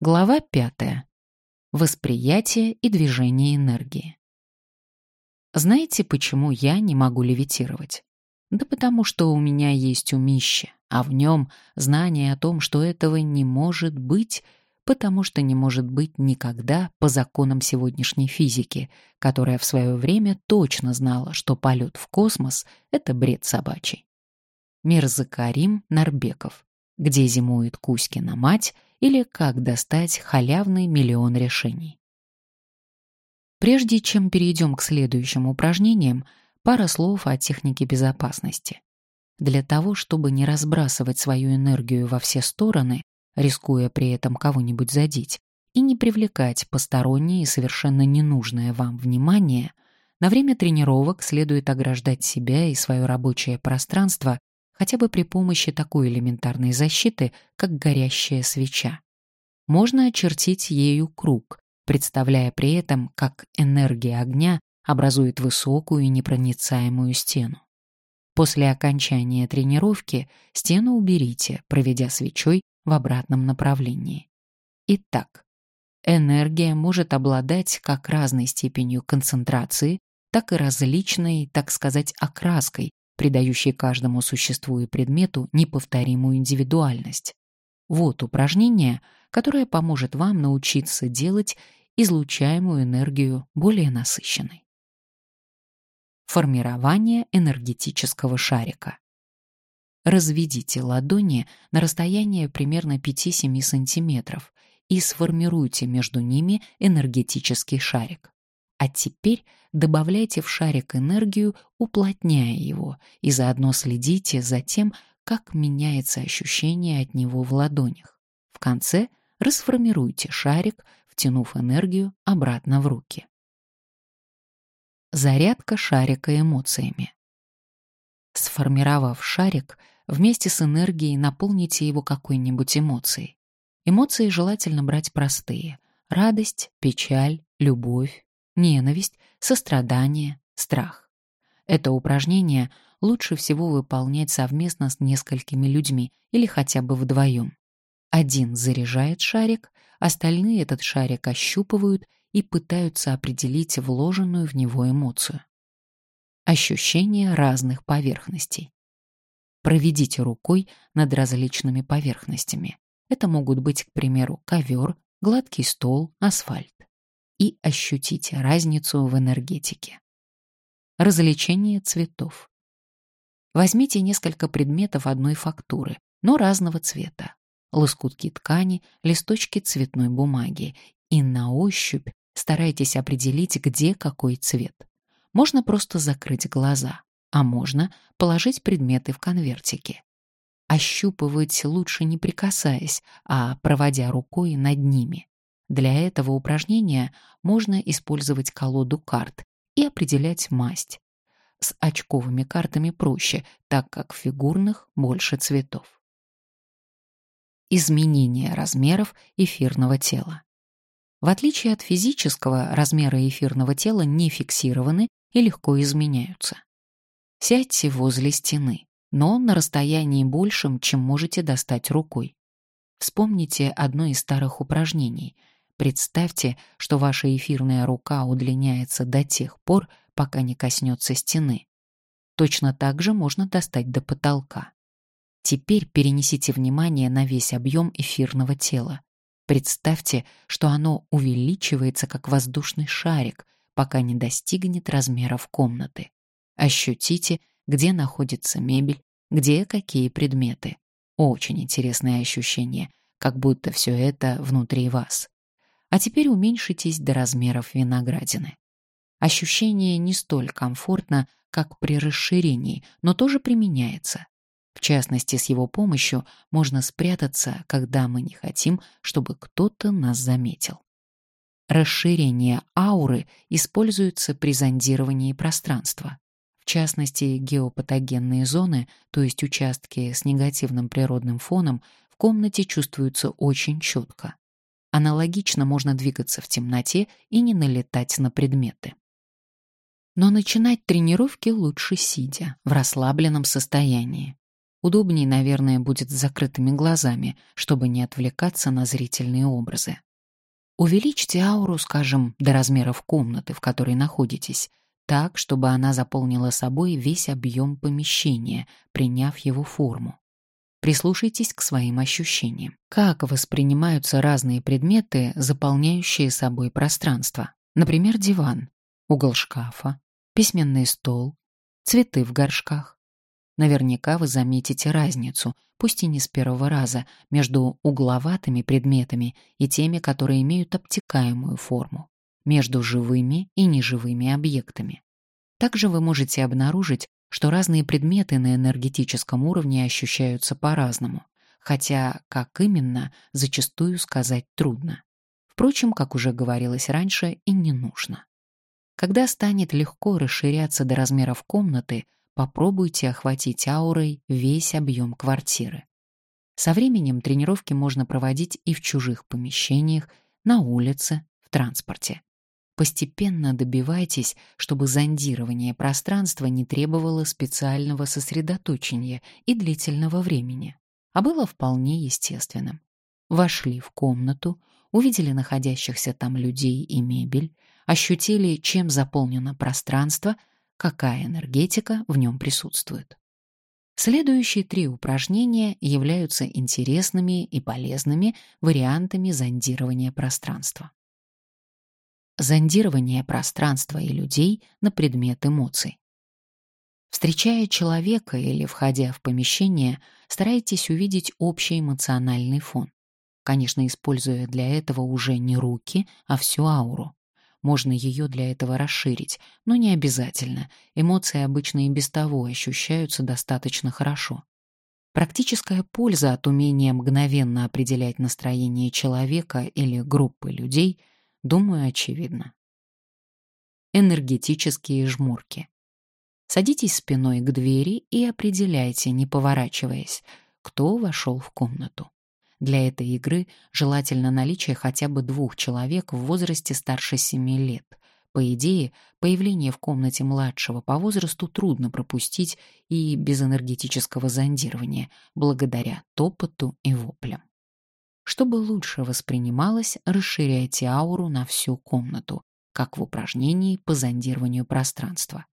Глава пятая. Восприятие и движение энергии. Знаете, почему я не могу левитировать? Да потому что у меня есть умище, а в нем знание о том, что этого не может быть, потому что не может быть никогда по законам сегодняшней физики, которая в свое время точно знала, что полет в космос — это бред собачий. Мирзакарим Нарбеков. Где зимует Кузькина мать — или как достать халявный миллион решений. Прежде чем перейдем к следующим упражнениям, пара слов о технике безопасности. Для того, чтобы не разбрасывать свою энергию во все стороны, рискуя при этом кого-нибудь задеть, и не привлекать постороннее и совершенно ненужное вам внимание, на время тренировок следует ограждать себя и свое рабочее пространство хотя бы при помощи такой элементарной защиты, как горящая свеча. Можно очертить ею круг, представляя при этом, как энергия огня образует высокую и непроницаемую стену. После окончания тренировки стену уберите, проведя свечой в обратном направлении. Итак, энергия может обладать как разной степенью концентрации, так и различной, так сказать, окраской, придающий каждому существу и предмету неповторимую индивидуальность. Вот упражнение, которое поможет вам научиться делать излучаемую энергию более насыщенной. Формирование энергетического шарика. Разведите ладони на расстояние примерно 5-7 см и сформируйте между ними энергетический шарик. А теперь добавляйте в шарик энергию, уплотняя его, и заодно следите за тем, как меняется ощущение от него в ладонях. В конце расформируйте шарик, втянув энергию обратно в руки. Зарядка шарика эмоциями. Сформировав шарик, вместе с энергией наполните его какой-нибудь эмоцией. Эмоции желательно брать простые — радость, печаль, любовь, ненависть, сострадание, страх. Это упражнение лучше всего выполнять совместно с несколькими людьми или хотя бы вдвоем. Один заряжает шарик, остальные этот шарик ощупывают и пытаются определить вложенную в него эмоцию. Ощущение разных поверхностей. Проведите рукой над различными поверхностями. Это могут быть, к примеру, ковер, гладкий стол, асфальт и ощутите разницу в энергетике. Развлечение цветов. Возьмите несколько предметов одной фактуры, но разного цвета. Лоскутки ткани, листочки цветной бумаги и на ощупь старайтесь определить, где какой цвет. Можно просто закрыть глаза, а можно положить предметы в конвертики. Ощупывать лучше не прикасаясь, а проводя рукой над ними. Для этого упражнения можно использовать колоду карт и определять масть. С очковыми картами проще, так как в фигурных больше цветов. Изменение размеров эфирного тела. В отличие от физического, размеры эфирного тела не фиксированы и легко изменяются. Сядьте возле стены, но на расстоянии большем, чем можете достать рукой. Вспомните одно из старых упражнений — Представьте, что ваша эфирная рука удлиняется до тех пор, пока не коснется стены. Точно так же можно достать до потолка. Теперь перенесите внимание на весь объем эфирного тела. Представьте, что оно увеличивается как воздушный шарик, пока не достигнет размеров комнаты. Ощутите, где находится мебель, где какие предметы. Очень интересное ощущение, как будто все это внутри вас. А теперь уменьшитесь до размеров виноградины. Ощущение не столь комфортно, как при расширении, но тоже применяется. В частности, с его помощью можно спрятаться, когда мы не хотим, чтобы кто-то нас заметил. Расширение ауры используется при зондировании пространства. В частности, геопатогенные зоны, то есть участки с негативным природным фоном, в комнате чувствуются очень четко. Аналогично можно двигаться в темноте и не налетать на предметы. Но начинать тренировки лучше сидя, в расслабленном состоянии. Удобнее, наверное, будет с закрытыми глазами, чтобы не отвлекаться на зрительные образы. Увеличьте ауру, скажем, до размеров комнаты, в которой находитесь, так, чтобы она заполнила собой весь объем помещения, приняв его форму. Прислушайтесь к своим ощущениям. Как воспринимаются разные предметы, заполняющие собой пространство? Например, диван, угол шкафа, письменный стол, цветы в горшках. Наверняка вы заметите разницу, пусть и не с первого раза, между угловатыми предметами и теми, которые имеют обтекаемую форму, между живыми и неживыми объектами. Также вы можете обнаружить, что разные предметы на энергетическом уровне ощущаются по-разному, хотя как именно, зачастую сказать трудно. Впрочем, как уже говорилось раньше, и не нужно. Когда станет легко расширяться до размеров комнаты, попробуйте охватить аурой весь объем квартиры. Со временем тренировки можно проводить и в чужих помещениях, на улице, в транспорте. Постепенно добивайтесь, чтобы зондирование пространства не требовало специального сосредоточения и длительного времени, а было вполне естественным. Вошли в комнату, увидели находящихся там людей и мебель, ощутили, чем заполнено пространство, какая энергетика в нем присутствует. Следующие три упражнения являются интересными и полезными вариантами зондирования пространства. Зондирование пространства и людей на предмет эмоций. Встречая человека или входя в помещение, старайтесь увидеть общий эмоциональный фон. Конечно, используя для этого уже не руки, а всю ауру. Можно ее для этого расширить, но не обязательно. Эмоции обычно и без того ощущаются достаточно хорошо. Практическая польза от умения мгновенно определять настроение человека или группы людей, думаю, очевидна. Энергетические жмурки. Садитесь спиной к двери и определяйте, не поворачиваясь, кто вошел в комнату. Для этой игры желательно наличие хотя бы двух человек в возрасте старше 7 лет. По идее, появление в комнате младшего по возрасту трудно пропустить и без энергетического зондирования, благодаря топоту и воплям. Чтобы лучше воспринималось, расширяйте ауру на всю комнату, как в упражнении по зондированию пространства.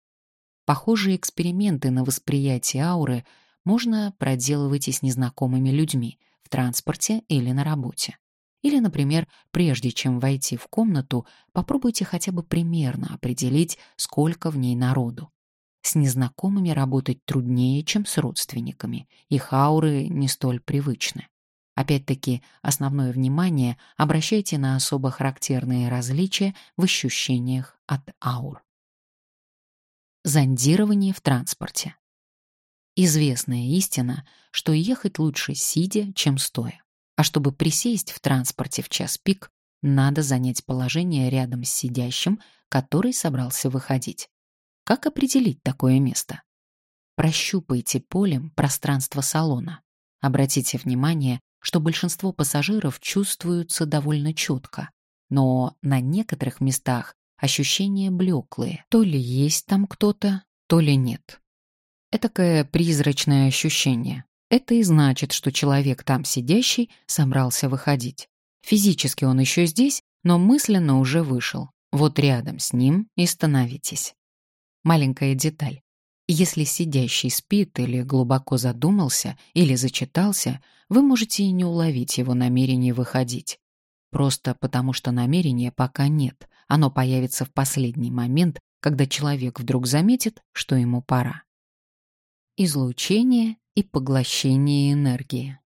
Похожие эксперименты на восприятие ауры можно проделывать и с незнакомыми людьми — в транспорте или на работе. Или, например, прежде чем войти в комнату, попробуйте хотя бы примерно определить, сколько в ней народу. С незнакомыми работать труднее, чем с родственниками. Их ауры не столь привычны. Опять-таки, основное внимание обращайте на особо характерные различия в ощущениях от аур. Зондирование в транспорте. Известная истина, что ехать лучше сидя, чем стоя. А чтобы присесть в транспорте в час пик, надо занять положение рядом с сидящим, который собрался выходить. Как определить такое место? Прощупайте полем пространство салона. Обратите внимание, что большинство пассажиров чувствуются довольно четко, но на некоторых местах ощущения блеклые. То ли есть там кто-то, то ли нет. Этакое призрачное ощущение. Это и значит, что человек там сидящий собрался выходить. Физически он еще здесь, но мысленно уже вышел. Вот рядом с ним и становитесь. Маленькая деталь. Если сидящий спит или глубоко задумался или зачитался, вы можете и не уловить его намерение выходить. Просто потому что намерения пока нет. Оно появится в последний момент, когда человек вдруг заметит, что ему пора излучение и поглощение энергии.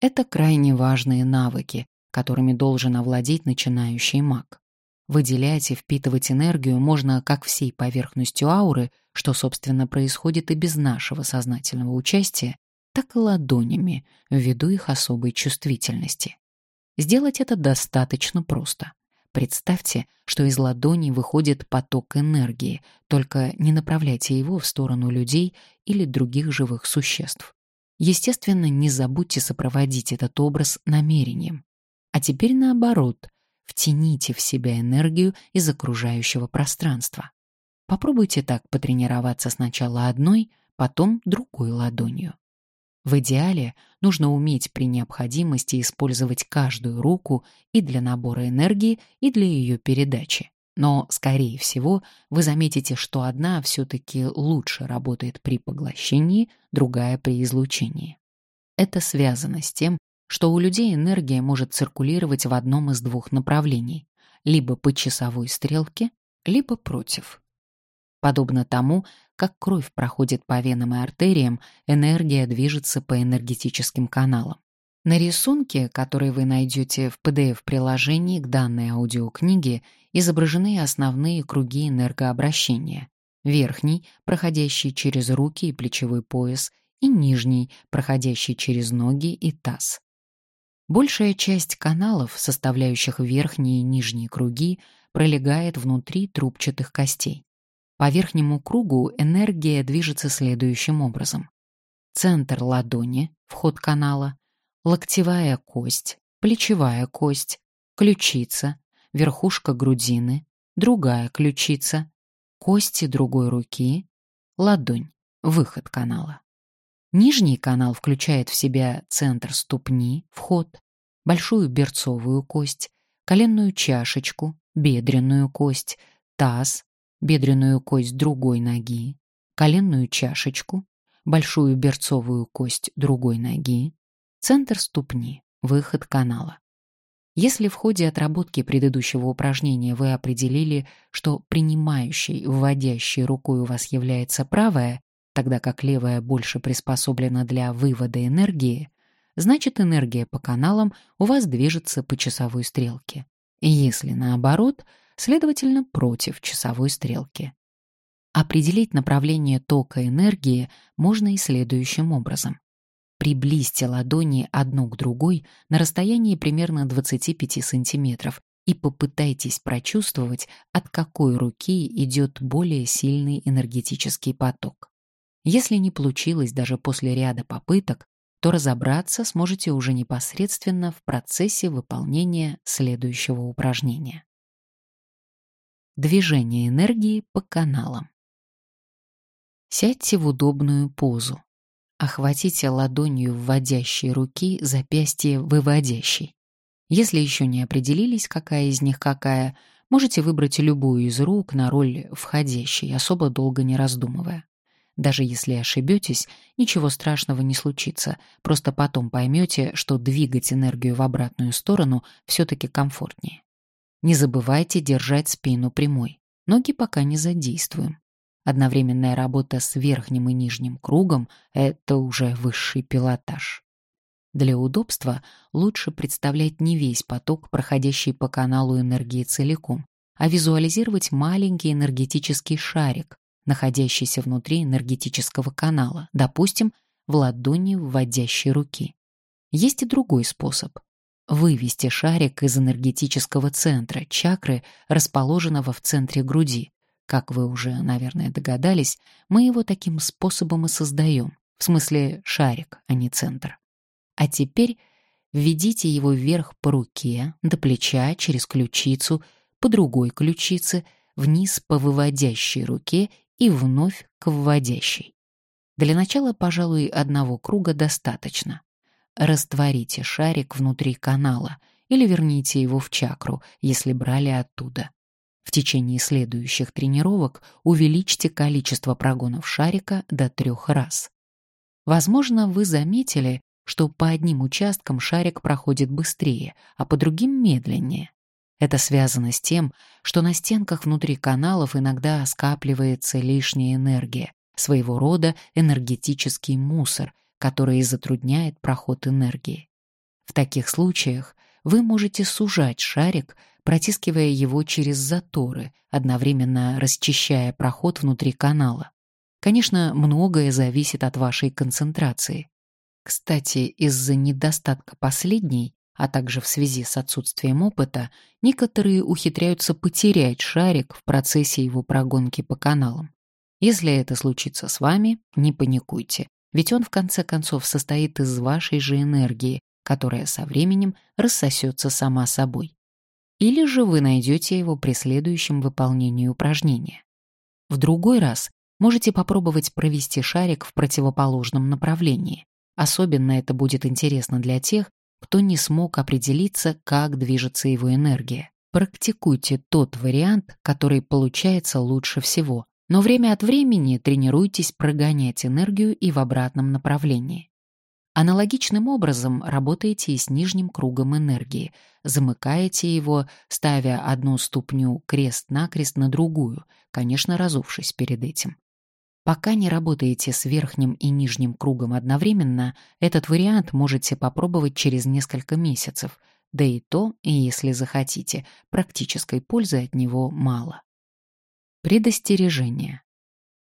Это крайне важные навыки, которыми должен овладеть начинающий маг. Выделять и впитывать энергию можно как всей поверхностью ауры, что, собственно, происходит и без нашего сознательного участия, так и ладонями, ввиду их особой чувствительности. Сделать это достаточно просто. Представьте, что из ладони выходит поток энергии, только не направляйте его в сторону людей или других живых существ. Естественно, не забудьте сопроводить этот образ намерением. А теперь наоборот, втяните в себя энергию из окружающего пространства. Попробуйте так потренироваться сначала одной, потом другой ладонью. В идеале нужно уметь при необходимости использовать каждую руку и для набора энергии, и для ее передачи. Но, скорее всего, вы заметите, что одна все-таки лучше работает при поглощении, другая при излучении. Это связано с тем, что у людей энергия может циркулировать в одном из двух направлений, либо по часовой стрелке, либо против. Подобно тому, как кровь проходит по венам и артериям, энергия движется по энергетическим каналам. На рисунке, который вы найдете в PDF-приложении к данной аудиокниге, изображены основные круги энергообращения. Верхний, проходящий через руки и плечевой пояс, и нижний, проходящий через ноги и таз. Большая часть каналов, составляющих верхние и нижние круги, пролегает внутри трубчатых костей. По верхнему кругу энергия движется следующим образом. Центр ладони, вход канала, локтевая кость, плечевая кость, ключица, верхушка грудины, другая ключица, кости другой руки, ладонь, выход канала. Нижний канал включает в себя центр ступни, вход, большую берцовую кость, коленную чашечку, бедренную кость, таз, бедренную кость другой ноги, коленную чашечку, большую берцовую кость другой ноги, центр ступни, выход канала. Если в ходе отработки предыдущего упражнения вы определили, что принимающей, вводящей рукой у вас является правая, тогда как левая больше приспособлена для вывода энергии, значит энергия по каналам у вас движется по часовой стрелке. Если наоборот, следовательно, против часовой стрелки. Определить направление тока энергии можно и следующим образом. Приблизьте ладони одну к другой на расстоянии примерно 25 сантиметров и попытайтесь прочувствовать, от какой руки идет более сильный энергетический поток. Если не получилось даже после ряда попыток, то разобраться сможете уже непосредственно в процессе выполнения следующего упражнения. Движение энергии по каналам. Сядьте в удобную позу. Охватите ладонью вводящей руки запястье выводящей. Если еще не определились, какая из них какая, можете выбрать любую из рук на роль входящей, особо долго не раздумывая. Даже если ошибетесь, ничего страшного не случится, просто потом поймете, что двигать энергию в обратную сторону все-таки комфортнее. Не забывайте держать спину прямой. Ноги пока не задействуем. Одновременная работа с верхним и нижним кругом — это уже высший пилотаж. Для удобства лучше представлять не весь поток, проходящий по каналу энергии целиком, а визуализировать маленький энергетический шарик, находящийся внутри энергетического канала, допустим, в ладони вводящей руки. Есть и другой способ. Вывести шарик из энергетического центра, чакры, расположенного в центре груди. Как вы уже, наверное, догадались, мы его таким способом и создаем. В смысле шарик, а не центр. А теперь введите его вверх по руке, до плеча, через ключицу, по другой ключице, вниз по выводящей руке и вновь к вводящей. Для начала, пожалуй, одного круга достаточно. Растворите шарик внутри канала или верните его в чакру, если брали оттуда. В течение следующих тренировок увеличьте количество прогонов шарика до трех раз. Возможно, вы заметили, что по одним участкам шарик проходит быстрее, а по другим медленнее. Это связано с тем, что на стенках внутри каналов иногда скапливается лишняя энергия, своего рода энергетический мусор, который затрудняет проход энергии. В таких случаях вы можете сужать шарик, протискивая его через заторы, одновременно расчищая проход внутри канала. Конечно, многое зависит от вашей концентрации. Кстати, из-за недостатка последней а также в связи с отсутствием опыта, некоторые ухитряются потерять шарик в процессе его прогонки по каналам. Если это случится с вами, не паникуйте, ведь он в конце концов состоит из вашей же энергии, которая со временем рассосется сама собой. Или же вы найдете его при следующем выполнении упражнения. В другой раз можете попробовать провести шарик в противоположном направлении, Особенно это будет интересно для тех, кто не смог определиться, как движется его энергия. Практикуйте тот вариант, который получается лучше всего, но время от времени тренируйтесь прогонять энергию и в обратном направлении. Аналогичным образом работаете и с нижним кругом энергии, замыкаете его, ставя одну ступню крест-накрест на другую, конечно, разувшись перед этим. Пока не работаете с верхним и нижним кругом одновременно, этот вариант можете попробовать через несколько месяцев, да и то, если захотите, практической пользы от него мало. Предостережение.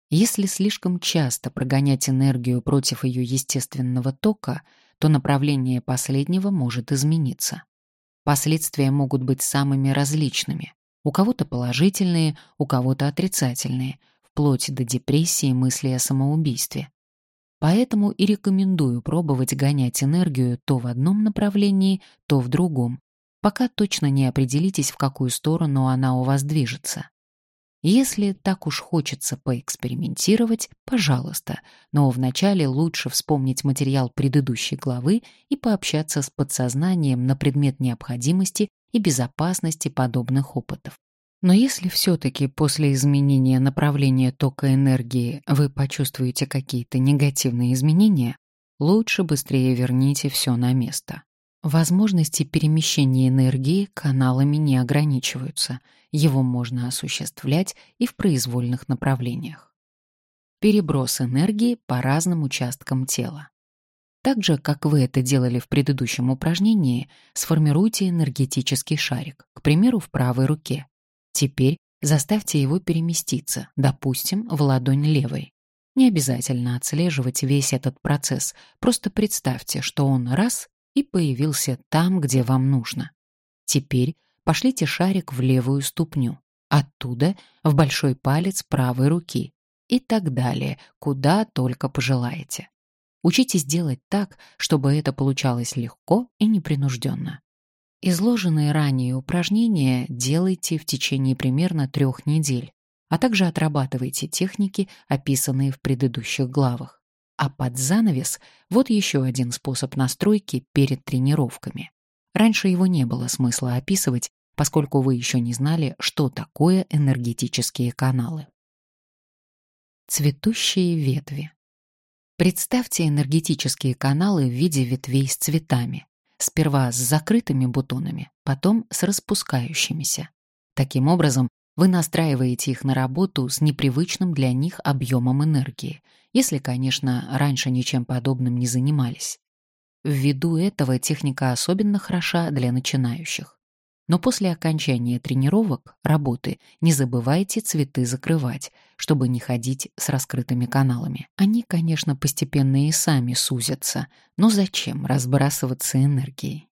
Если слишком часто прогонять энергию против ее естественного тока, то направление последнего может измениться. Последствия могут быть самыми различными. У кого-то положительные, у кого-то отрицательные – вплоть до депрессии мысли о самоубийстве. Поэтому и рекомендую пробовать гонять энергию то в одном направлении, то в другом, пока точно не определитесь, в какую сторону она у вас движется. Если так уж хочется поэкспериментировать, пожалуйста, но вначале лучше вспомнить материал предыдущей главы и пообщаться с подсознанием на предмет необходимости и безопасности подобных опытов. Но если все-таки после изменения направления тока энергии вы почувствуете какие-то негативные изменения, лучше быстрее верните все на место. Возможности перемещения энергии каналами не ограничиваются, его можно осуществлять и в произвольных направлениях. Переброс энергии по разным участкам тела. Так же, как вы это делали в предыдущем упражнении, сформируйте энергетический шарик, к примеру, в правой руке. Теперь заставьте его переместиться, допустим, в ладонь левой. Не обязательно отслеживать весь этот процесс, просто представьте, что он раз и появился там, где вам нужно. Теперь пошлите шарик в левую ступню, оттуда в большой палец правой руки и так далее, куда только пожелаете. Учитесь делать так, чтобы это получалось легко и непринужденно. Изложенные ранее упражнения делайте в течение примерно трех недель, а также отрабатывайте техники, описанные в предыдущих главах. А под занавес вот еще один способ настройки перед тренировками. Раньше его не было смысла описывать, поскольку вы еще не знали, что такое энергетические каналы. Цветущие ветви. Представьте энергетические каналы в виде ветвей с цветами. Сперва с закрытыми бутонами, потом с распускающимися. Таким образом, вы настраиваете их на работу с непривычным для них объемом энергии, если, конечно, раньше ничем подобным не занимались. Ввиду этого техника особенно хороша для начинающих. Но после окончания тренировок, работы, не забывайте цветы закрывать, чтобы не ходить с раскрытыми каналами. Они, конечно, постепенно и сами сузятся, но зачем разбрасываться энергией?